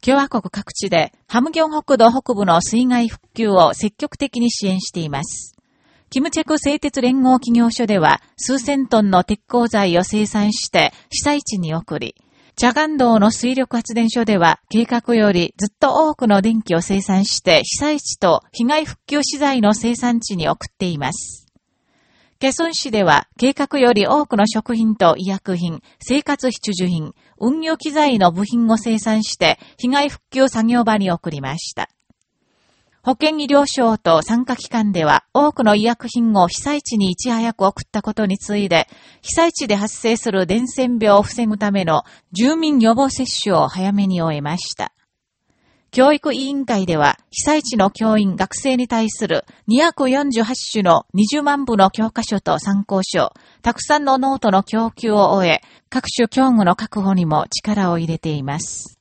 共和国各地でハムギョン北道北部の水害復旧を積極的に支援しています。キムチェク製鉄連合企業所では数千トンの鉄鋼材を生産して被災地に送り、チャガン道の水力発電所では計画よりずっと多くの電気を生産して被災地と被害復旧資材の生産地に送っています。ケソン市では計画より多くの食品と医薬品、生活必需品、運用機材の部品を生産して被害復旧作業場に送りました。保健医療省と参加機関では多くの医薬品を被災地にいち早く送ったことに次いで、被災地で発生する伝染病を防ぐための住民予防接種を早めに終えました。教育委員会では、被災地の教員、学生に対する248種の20万部の教科書と参考書、たくさんのノートの供給を終え、各種教具の確保にも力を入れています。